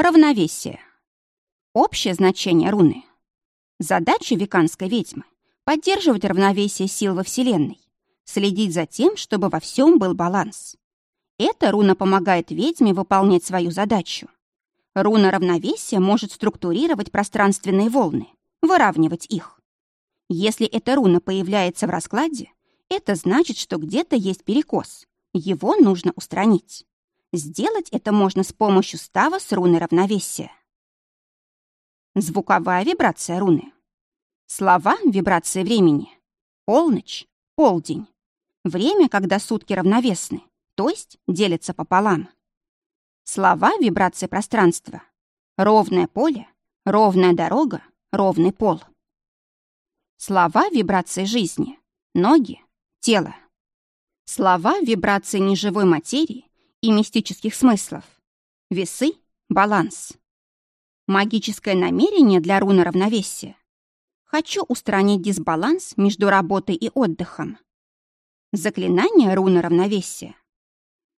Равновесие. Общее значение руны. Задача веканской ведьмы — поддерживать равновесие сил во Вселенной, следить за тем, чтобы во всем был баланс. Эта руна помогает ведьме выполнять свою задачу. Руна равновесия может структурировать пространственные волны, выравнивать их. Если эта руна появляется в раскладе, это значит, что где-то есть перекос. Его нужно устранить. Сделать это можно с помощью става с руной равновесия. Звуковая вибрация руны. Слова — вибрация времени. Полночь, полдень. Время, когда сутки равновесны, то есть делятся пополам. Слова — вибрация пространства. Ровное поле, ровная дорога, ровный пол. Слова — вибрации жизни. Ноги, тело. Слова — вибрации неживой материи и мистических смыслов. Весы — баланс. Магическое намерение для руны равновесия. Хочу устранить дисбаланс между работой и отдыхом. Заклинание руны равновесия.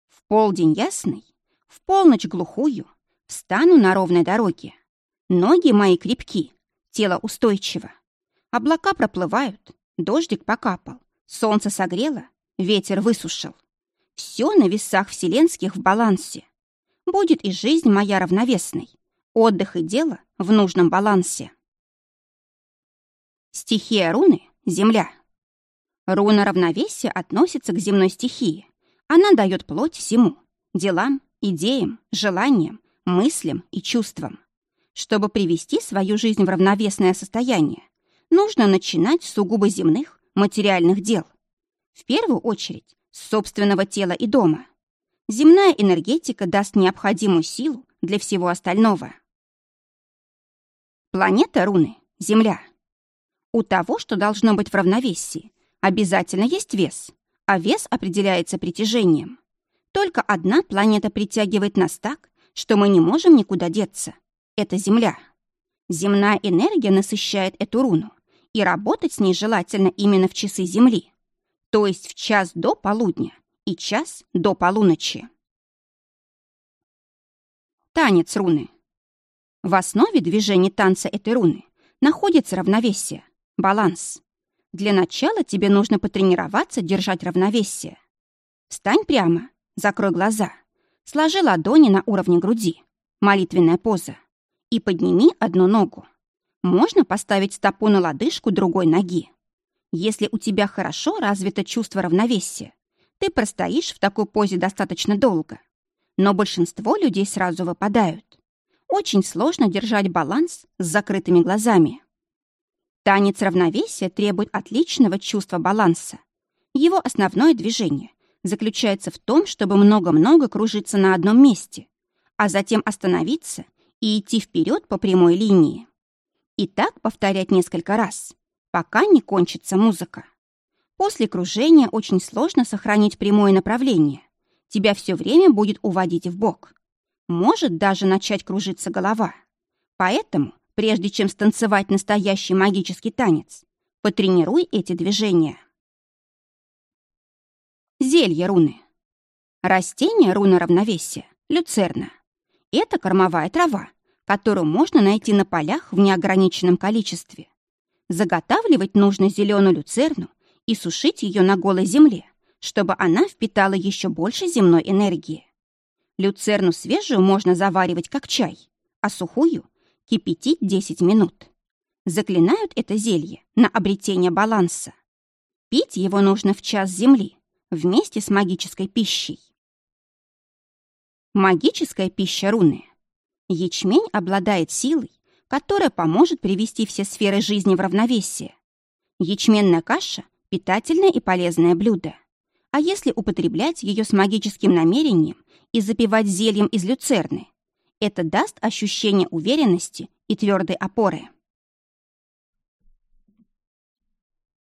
В полдень ясный, в полночь глухую, встану на ровной дороге. Ноги мои крепки, тело устойчиво. Облака проплывают, дождик покапал, солнце согрело, ветер высушил. Все на весах вселенских в балансе. Будет и жизнь моя равновесной, Отдых и дело в нужном балансе. Стихия руны — земля. Руна равновесия относится к земной стихии. Она дает плоть всему — делам, идеям, желаниям, мыслям и чувствам. Чтобы привести свою жизнь в равновесное состояние, нужно начинать с сугубо земных, материальных дел. В первую очередь, собственного тела и дома. Земная энергетика даст необходимую силу для всего остального. Планета руны — Земля. У того, что должно быть в равновесии, обязательно есть вес, а вес определяется притяжением. Только одна планета притягивает нас так, что мы не можем никуда деться. Это Земля. Земная энергия насыщает эту руну, и работать с ней желательно именно в часы Земли, то есть в час до полудня и час до полуночи. Танец руны. В основе движения танца этой руны находится равновесие, баланс. Для начала тебе нужно потренироваться держать равновесие. Встань прямо, закрой глаза, сложи ладони на уровне груди, молитвенная поза, и подними одну ногу. Можно поставить стопу на лодыжку другой ноги. Если у тебя хорошо развито чувство равновесия, ты простоишь в такой позе достаточно долго. Но большинство людей сразу выпадают. Очень сложно держать баланс с закрытыми глазами. Танец равновесия требует отличного чувства баланса. Его основное движение заключается в том, чтобы много-много кружиться на одном месте, а затем остановиться и идти вперед по прямой линии. И так повторять несколько раз, пока не кончится музыка. После кружения очень сложно сохранить прямое направление. Тебя все время будет уводить в бок может даже начать кружиться голова. Поэтому, прежде чем станцевать настоящий магический танец, потренируй эти движения. Зелье руны. Растение руны равновесия – люцерна. Это кормовая трава, которую можно найти на полях в неограниченном количестве. Заготавливать нужно зеленую люцерну и сушить ее на голой земле, чтобы она впитала еще больше земной энергии. Люцерну свежую можно заваривать как чай, а сухую — кипятить 10 минут. Заклинают это зелье на обретение баланса. Пить его нужно в час земли вместе с магической пищей. Магическая пища руны. Ячмень обладает силой, которая поможет привести все сферы жизни в равновесие. Ячменная каша – питательное и полезное блюдо. А если употреблять ее с магическим намерением и запивать зельем из люцерны, это даст ощущение уверенности и твердой опоры.